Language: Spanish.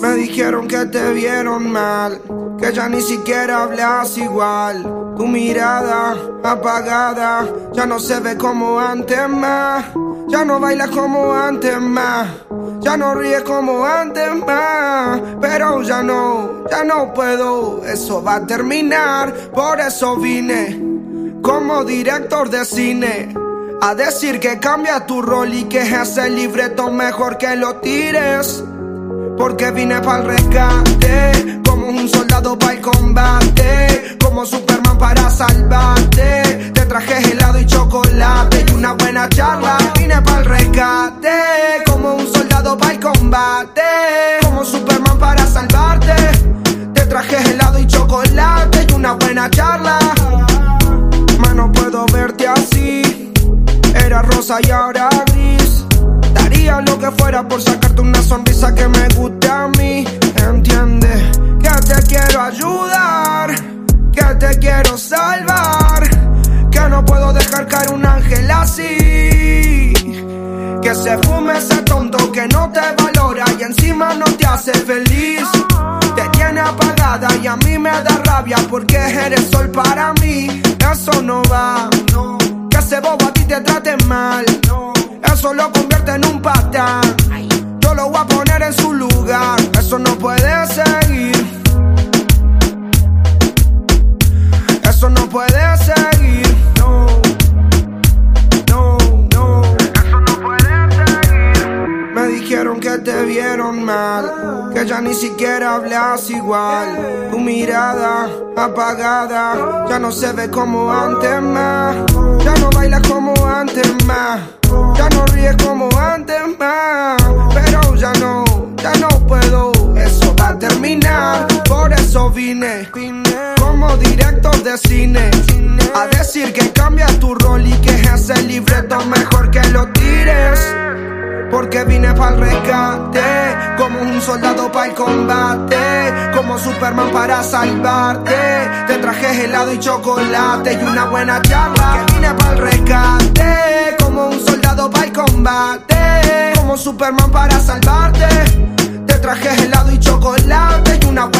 Me dijeron que te vieron mal, que ya ni siquiera hablas igual. Tu mirada apagada ya no se ve como antes más. Ya no bailas como antes más. Ya no ríes como antes más. Pero ya no, ya no puedo. Eso va a terminar. Por eso vine como director de cine. A decir que cambia tu rol y que es el libreto mejor que lo tires. Porque vine para el rescate, como un soldado para el combate, como Superman para salvarte. Te traje helado y chocolate y una buena charla. Vine para el rescate, como un soldado para el combate, y ahora gris. Daría lo que fuera por sacarte una sonrisa que me guste a mí. Entiende que te quiero ayudar, que te quiero salvar, que no puedo dejar caer un ángel así. Que se fume ese tonto que no te valora y encima no te hace feliz. Te tiene apagada y a mí me da rabia porque eres sol para mí. Eso no va, que ese bobo a ti te trate mal. Eso lo convierte en un patán. Yo lo voy a poner en su lugar. Eso no puede seguir. Eso no puede seguir. No, no, no. Eso no puede seguir. Me dijeron que te vieron mal. Que ya ni siquiera hablas igual. Tu mirada apagada. Ya no se ve como antes más. Vine. Como director de cine. A decir que cambia tu rol y que es el libreto mejor que lo tires. Porque vine para el rescate, como un soldado para el combate, como Superman para salvarte. Te traje helado y chocolate y una buena charla. Que vine para el rescate, como un soldado para el combate, como Superman para salvarte. Te traje helado y chocolate y una buena.